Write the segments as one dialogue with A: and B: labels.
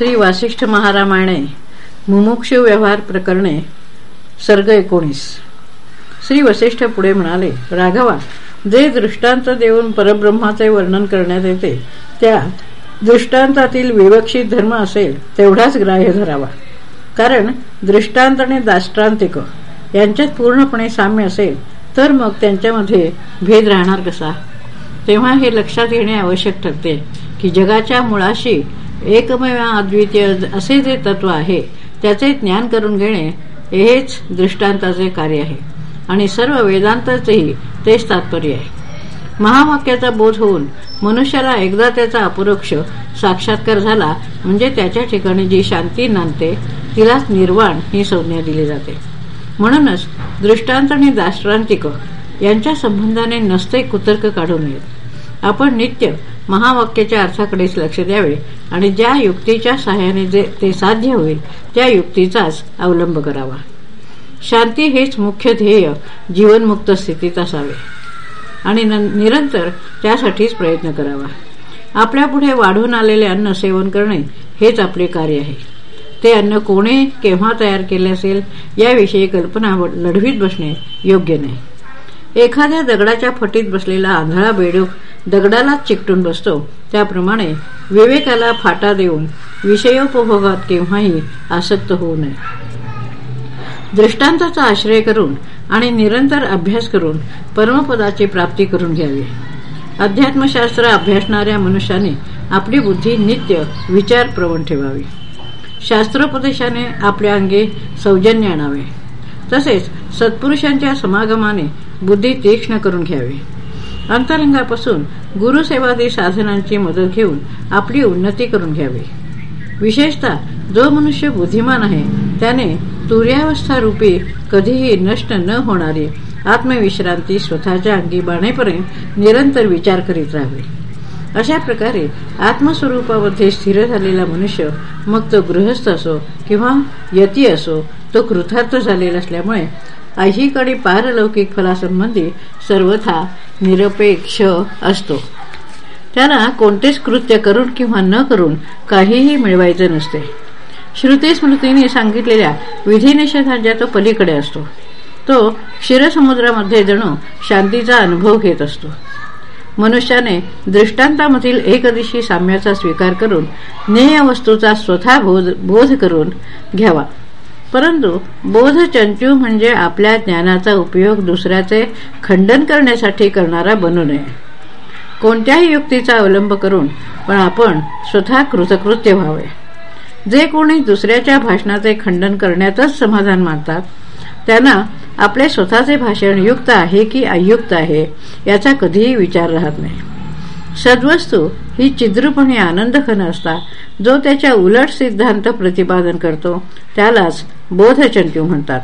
A: श्री वासिष्ठ महारामायणे मुमुक्ष व्यवहार प्रकरणे सर्ग एकोणीस. श्री वसिष्ठ पुढे म्हणाले राघवा जे दृष्टांत देऊन परब्रह्माचे वर्णन करण्यात येते त्या दृष्टांतातील विवक्षित धर्म असेल तेवढाच ग्राह्य धरावा. कारण दृष्टांत आणि दाष्टांतिक यांच्यात पूर्णपणे साम्य असेल तर मग त्यांच्यामध्ये भेद राहणार कसा? तेव्हा हे लक्षात येणे आवश्यक ठरते की जगाच्या मुळाशी एकमेव अद्वितीय असे जे तत्व आहे त्याचे ज्ञान करून घेणे हेच दृष्टांताचे कार्य आहे. आणि सर्व वेदांताचेही तेच तात्पर्य आहे. महावाक्याचा बोध होऊन मनुष्याला एकदा त्याचा अपरोक्ष साक्षात्कार झाला म्हणजे त्याच्या ठिकाणी जी शांती नांदते तिलाच निर्वाण ही संज्ञा दिली जाते. म्हणूनच दृष्टांत आणि दाष्ट्रांतिक यांच्या संबंधाने नसते कुतर्क काढून नयेत आपण नित्य महावाक्याच्या अर्थाकडेच लक्ष द्यावे आणि ज्या युक्तीच्या सहाय्याने जे ते साध्य होईल त्या युक्तीचाच अवलंब करावा. शांती हेच मुख्य ध्येय जीवनमुक्त स्थितीत असावे. आणि निरंतर त्यासाठीच प्रयत्न करावा. आपल्यापुढे वाढून आलेले अन्न सेवन करणे हेच आपले कार्य आहे. ते अन्न कोणे केव्हा तयार केले असेल याविषयी कल्पना लढवीत बसणे योग्य नाही. एखाद्या दगडाच्या फटीत बसलेला आंधळा बेडूक दगडालाच चिकटून बसतो त्याप्रमाणे विवेकाला फाटा देऊन विषयोपभोगात केव्हाही आसक्त होऊ नये. दृष्टांताचा आश्रय करून आणि निरंतर अभ्यास करून परमपदाची प्राप्ती करून घ्यावी. अध्यात्मशास्त्र अभ्यासणाऱ्या मनुष्याने आपली बुद्धी नित्य विचार प्रवण ठेवावी. शास्त्रोपदेशाने आपल्या अंगी सौजन्य आणावे. तसेच सत्पुरुषांच्या समागमाने बुद्धी तीक्ष्ण करून घ्यावी. अंतरंगापासून गुरुसेवादी साधनांची मदत घेऊन आपली उन्नती करून घ्यावी. विशेषतः जो मनुष्य बुद्धिमान आहे त्याने तुर्यावस्था रूपी कधीही नष्ट न होणारी आत्मविश्रांती स्वतःच्या अंगी बाणेपर्यंत निरंतर विचार करीत राहावी. अशा प्रकारे आत्मस्वरूपामध्ये स्थिर झालेला मनुष्य मग तो गृहस्थ असो किंवा यती असो तो कृतार्थ झालेला असल्यामुळे ऐहिक पारलौकिक फलासंबंधी सर्वथा निरपेक्ष असतो. त्याला कोणतेच कृत्य करून किंवा न करून काहीही मिळवायचे नसते. श्रुती स्मृतीने सांगितलेल्या विधिनिषेधांच्या तो पलीकडे असतो. तो क्षीरसमुद्रामध्ये जणू शांतीचा अनुभव घेत असतो. मनुष्याने दृष्टांतामधील एकदिशी साम्याचा स्वीकार करून ज्ञेय वस्तूचा स्वतः बोध करून घ्यावा. परंतु बोधचंचू म्हणजे आपल्या ज्ञानाचा उपयोग दुसऱ्याचे खंडन करण्यासाठी करणारा बनू नये कोणत्याही युक्तीचा अवलंब करून पण आपण स्वतः कृतकृत्य व्हावे. जे कोणी दुसऱ्याच्या भाषणाचे खंडन करण्यातच समाधान मानतात त्यांना आपले स्वतःचे भाषण युक्त आहे की अयुक्त आहे याचा कधीही विचार राहत नाही. सद्वस्तू ही चिद्रूपणे आनंदखन असता जो त्याच्या उलट सिद्धांत प्रतिपादन करतो त्यालाच बोधचंतू म्हणतात.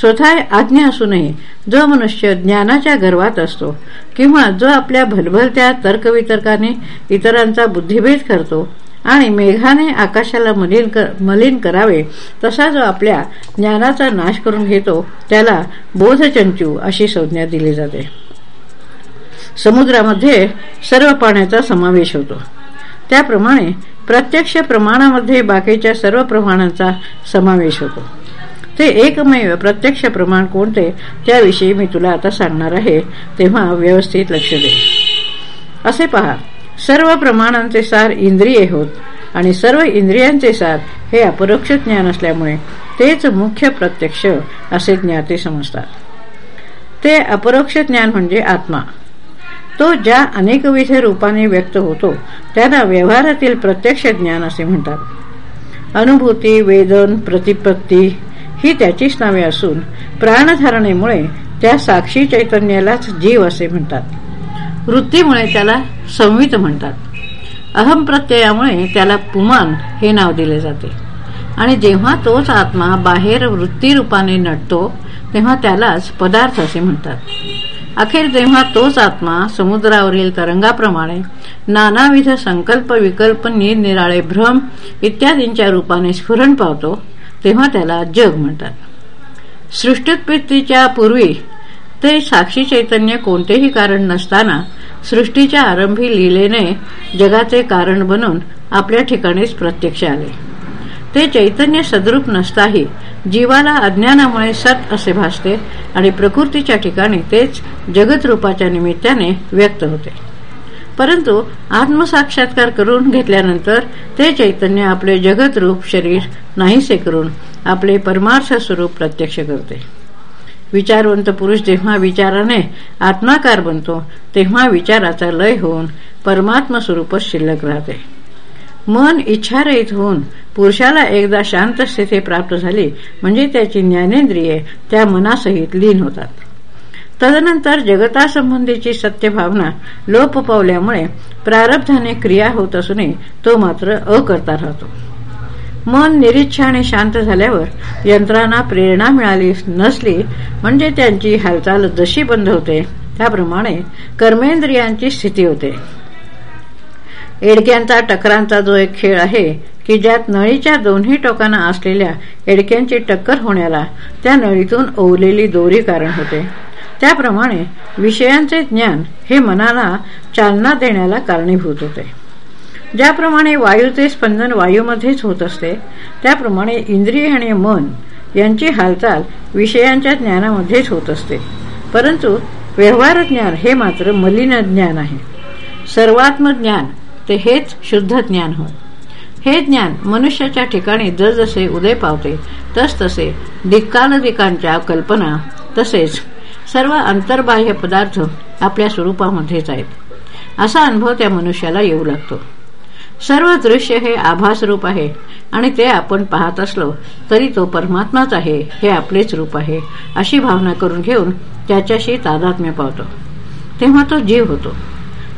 A: स्वतः आज्ञा असूनही जो मनुष्य ज्ञानाच्या गर्वात असतो किंवा जो आपल्या भलभलत्या तर्कवितर्काने इतरांचा बुद्धिभेद करतो आणि मेघाने आकाशाला मलिन मलिन करावे तसा जो आपल्या ज्ञानाचा नाश करून घेतो त्याला बोधचंचू अशी संज्ञा दिली जाते. समुद्रामध्ये सर्व पाण्याचा समावेश होतो. त्याप्रमाणे प्रत्यक्ष प्रमाणामध्ये बाकीच्या सर्व प्रमाणांचा समावेश होतो. ते एकमेव प्रत्यक्ष प्रमाण कोणते त्याविषयी मी तुला आता सांगणार आहे तेव्हा व्यवस्थित लक्ष दे. असे पहा सर्व प्रमाणांचे सार इंद्रिय होत आणि सर्व इंद्रियांचे सार हे अपरोक्ष ज्ञान असल्यामुळे तेच मुख्य प्रत्यक्ष असे ज्ञाते समजतात. ते अपरोक्ष ज्ञान म्हणजे आत्मा. तो ज्या अनेकविध रूपाने व्यक्त होतो त्याला व्यवहारातील प्रत्यक्ष ज्ञान असे म्हणतात. अनुभूती वेदन प्रतिपत्ती ही त्याचीच नावे असून प्राणधारणेमुळे त्या साक्षी चैतन्यालाच जीव असे म्हणतात. वृत्तीमुळे त्याला संवित म्हणतात. अहम प्रत्ययामुळे त्याला पुमान हे नाव दिले जाते. आणि जेव्हा तोच आत्मा बाहेर वृत्तीरूपाने नटतो तेव्हा त्यालाच पदार्थ असे म्हणतात. अखेर जेव्हा तोच आत्मा समुद्रावरील तरंगाप्रमाणे नानाविध संकल्प विकल्प निरनिराळे भ्रम इत्यादींच्या रूपाने स्फुरण पावतो तेव्हा त्याला जग म्हणतात. सृष्टोत्पत्तीच्या पूर्वी ते साक्षी चैतन्य कोणतेही कारण नसताना सृष्टीच्या आरंभी लिलेने जगाचे कारण बनून आपल्या ठिकाणीच प्रत्यक्ष आले. ते चैतन्य सद्रूप नसताही जीवाला अज्ञानामुळे सत असे भासते आणि प्रकृतीच्या ठिकाणी तेच जगतरूपाच्या निमित्ताने व्यक्त होते. परंतु आत्मसाक्षात्कार करून घेतल्यानंतर ते चैतन्य आपले जगतरूप शरीर नाहीसे करून आपले परमार्थ स्वरूप प्रत्यक्ष करते. विचारवंत पुरुष जेव्हा विचाराने आत्माकार बनतो तेव्हा विचाराचा लय होऊन परमात्मा स्वरूपच शिल्लक राहते. मन इच्छारहित होऊन पुरुषाला एकदा शांत स्थिती प्राप्त झाली म्हणजे त्याची ज्ञानेंद्रिये त्या मनासहित लीन होतात. तदनंतर जगतासंबंधीची सत्य भावना लोप पावल्यामुळे प्रारब्धाने क्रिया होत असूनही तो मात्र अकर्ता राहतो. मन निरीच्छा आणि शांत झाल्यावर यंत्रांना प्रेरणा मिळाली नसली म्हणजे त्यांची हालचाल जशी बंद होते त्याप्रमाणे कर्मेंद्रियांची स्थिती होते. एडक्यांचा टकरांचा जो एक खेळ आहे की ज्यात नळीच्या दोन्ही टोकांना असलेल्या एडक्यांची टक्कर होण्याला त्या नळीतून ओवलेली दोरी कारण होते. त्याप्रमाणे विषयांचे ज्ञान हे मनाला चालना देण्याला कारणीभूत होते. ज्याप्रमाणे वायूचे स्पंदन वायूमध्येच होत असते त्याप्रमाणे इंद्रिय आणि मन यांची हालचाल विषयांच्या ज्ञानामध्येच होत असते. परंतु व्यवहार ज्ञान हे मात्र मलिन ज्ञान आहे. सर्वात्म ज्ञान ते हेच शुद्ध ज्ञान होय. हे ज्ञान मनुष्याच्या ठिकाणी जसजसे उदय पावते तसतसे दिक्कालदिकांच्या कल्पना तसेच सर्व अंतर्बाह्य पदार्थ आपल्या स्वरूपामध्येच आहेत. असा अनुभव त्या मनुष्याला येऊ लागतो. सर्व दृश्य हे आभास रूप आहे आणि ते आपण पाहत असलो तरी तो परमात्माच आहे हे आपलेच रूप आहे अशी भावना करून घेऊन त्याच्याशी तादात्म्य पावतो. तेव्हा तो जीव होतो.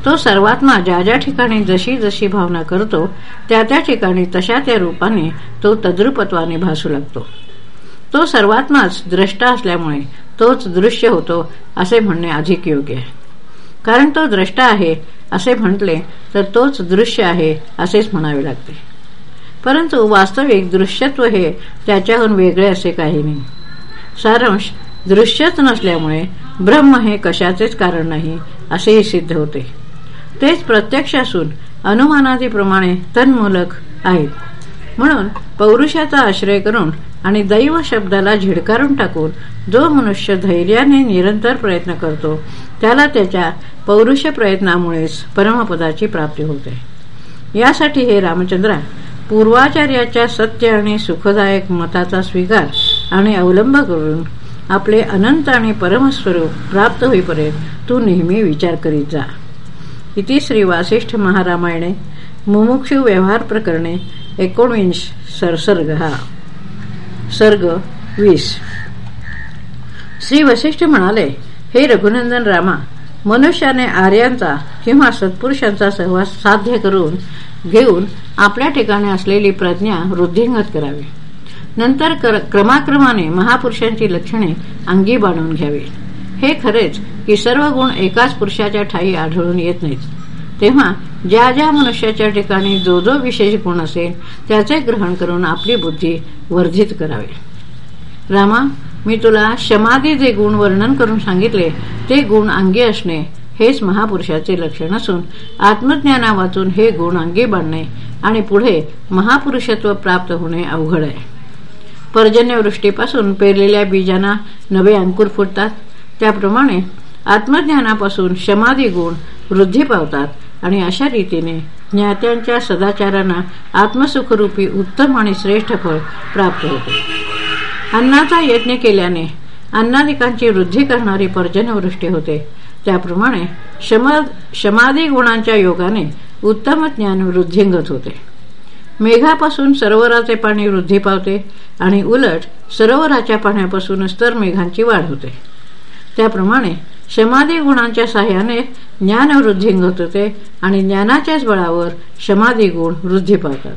A: तो सर्वात्मा ज्या ज्या ठिकाणी जशी जशी भावना करतो त्या त्या ठिकाणी तशा त्या रूपाने तो तद्रुपत्वाने भासू लागतो. तो सर्वात्माच द्रष्टा असल्यामुळे तोच दृश्य होतो असे म्हणणे अधिक योग्य आहे. कारण तो द्रष्टा आहे असे म्हटले तर तोच दृश्य आहे असेच म्हणावे लागते. परंतु वास्तविक दृश्यत्व हे त्याच्याहून वेगळे असे काही नाही. सारांश दृश्यच नसल्यामुळे ब्रह्म हे कशाचेच कारण नाही असेही सिद्ध होते. तेच प्रत्यक्ष असून अनुमानादीप्रमाणे तन्मूलक आहेत. म्हणून पौरुषाचा आश्रय करून आणि दैव शब्दाला झिडकारून टाकून जो मनुष्य धैर्याने निरंतर प्रयत्न करतो त्याला त्याच्या पौरुष प्रयत्नामुळेच परमपदाची प्राप्ती होते. यासाठी हे रामचंद्रा पूर्वाचार्याच्या सत्य आणि सुखदायक मताचा स्वीकार आणि अवलंब करून आपले अनंत आणि परमस्वरूप प्राप्त होईपर्यंत तू नेहमी विचार करीत जा. इति श्री वासिष्ठ महारामायणे. मुमुक्षु व्यवहार प्रकरणे एकोणविंश सरसर्ग. हा सर्ग वीस. श्री वशिष्ठ म्हणाले हे रघुनंदन रामा मनुष्याने आर्यांचा किंवा सत्पुरुषांचा सहवास साध्य करून घेऊन आपल्या ठिकाणी असलेली प्रज्ञा वृद्धिंगत करावी. नंतर क्रमाक्रमाने महापुरुषांची लक्षणे अंगी बांधून घ्यावी. हे खरेच की सर्व गुण एकाच पुरुषाच्या ठाई आढळून येत नाहीत. तेव्हा ज्या ज्या मनुष्याच्या ठिकाणी जो जो विशेष गुण असेल त्याचे ग्रहण करून आपली बुद्धी वर्धित करावी. रामा मी तुला शमादी जे गुण वर्णन करून सांगितले ते गुण अंगी असणे हेच महापुरुषाचे लक्षण असून आत्मज्ञाना वाचून हे गुण अंगी बांधणे आणि पुढे महापुरुषत्व प्राप्त होणे अवघड आहे. पर्जन्यवृष्टीपासून पेरलेल्या बीजांना नवे अंकुर फुटतात. त्याप्रमाणे आत्मज्ञानापासून शमादी गुण वृद्धी पावतात आणि अशा रीतीने ज्ञात्यांच्या सदाचारांना आत्मसुखरूपी उत्तम आणि श्रेष्ठ फळ प्राप्त होते. अन्नाचा यज्ञ केल्याने अन्नादिकांची वृद्धी करणारी पर्जनवृष्टी होते. त्याप्रमाणे शमादी गुणांच्या योगाने उत्तम ज्ञान वृद्धिंगत होते. मेघापासून सरोवराचे पाणी वृद्धी पावते आणि उलट सरोवराच्या पाण्यापासूनच तर मेघांची वाढ होते. त्याप्रमाणे शमादी गुणांच्या साह्याने ज्ञान वृद्धिंगत होते आणि ज्ञानाच्याच बळावर शमादी गुण वृद्धी पावतात.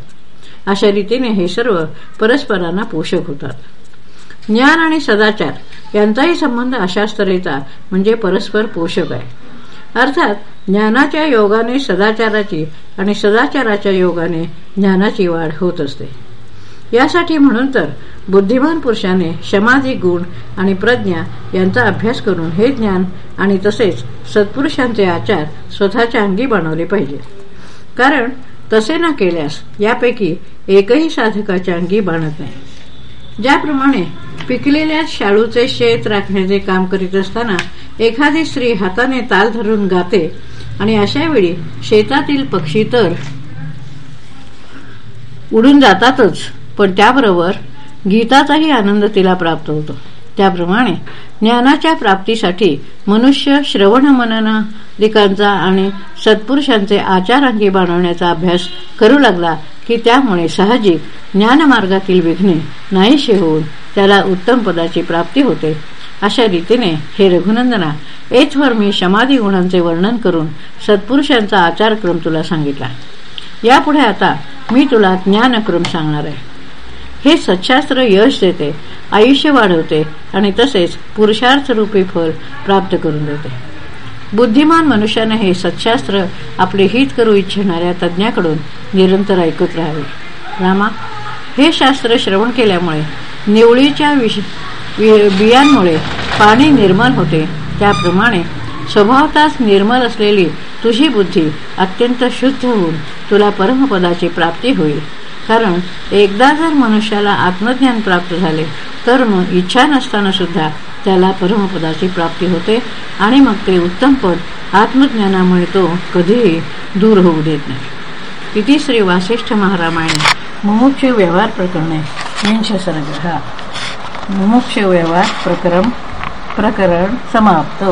A: अशा रीतीने हे सर्व परस्परांना पोषक होतात. ज्ञान आणि सदाचार यांचाही संबंध अशाच तऱ्हेचा म्हणजे परस्पर पोषक आहे. अर्थात ज्ञानाच्या योगाने सदाचाराची आणि सदाचाराच्या योगाने ज्ञानाची वाढ होत असते. यासाठी म्हणून तर बुद्धिमान पुरुषाने समाधी गुण आणि प्रज्ञा यांचा अभ्यास करून हे ज्ञान आणि तसेच सत्पुरुषांचे आचार स्वतःच्या अंगी बनवले पाहिजे. कारण तसे न केल्यास यापैकी एकही साधकाच्या अंगी बाणत नाही. ज्याप्रमाणे पिकलेल्या शाळूचे शेत राखण्याचे काम करीत असताना एखादी स्त्री हाताने ताल धरून गाते आणि अशा वेळी शेतातील पक्षी तर उडून जातातच. पण त्याबरोबर गीताचाही आनंद तिला प्राप्त होतो. त्याप्रमाणे ज्ञानाच्या प्राप्तीसाठी मनुष्य श्रवण मननादिकांचा आणि सत्पुरुषांचे आचारांगी बनवण्याचा अभ्यास करू लागला की त्यामुळे साहजिक ज्ञानमार्गातील विघ्ने नाहीशी होऊन त्याला उत्तम पदाची प्राप्ती होते. अशा रीतीने हे रघुनंदना एथवर मी समाधी गुणांचे वर्णन करून सत्पुरुषांचा आचारक्रम तुला सांगितला. यापुढे आता मी तुला ज्ञानक्रम सांगणार आहे. हे सच्छास्त्र यश देते आयुष्य वाढवते आणि तसेच पुरुषार्थ रूपी फल प्राप्त करून देते. बुद्धिमान मनुष्याने हे सच्छास्त्र आपले हित करू इच्छिणाऱ्या तज्ज्ञाकडून निरंतर ऐकत राहावे. रामा हे शास्त्र श्रवण केल्यामुळे निवळीच्या विष बियांमुळे पाणी निर्मल होते. त्याप्रमाणे स्वभावताच निर्मल असलेली तुझी बुद्धी अत्यंत शुद्ध होऊन तुला परमपदाची प्राप्ती होईल. कारण एकदा जर मनुष्याला आत्मज्ञान प्राप्त झाले तर मग इच्छा नसताना सुद्धा त्याला परमपदाची प्राप्ती होते आणि मग ते उत्तम पद आत्मज्ञानामुळे तो कधीही दूर होऊ देत नाही. इति श्री वासिष्ठ महारामायण मुमुक्ष व्यवहार प्रकरणे विंश सरग्रहा मुमुक्ष व्यवहार प्रकरण प्रकरण समाप्त.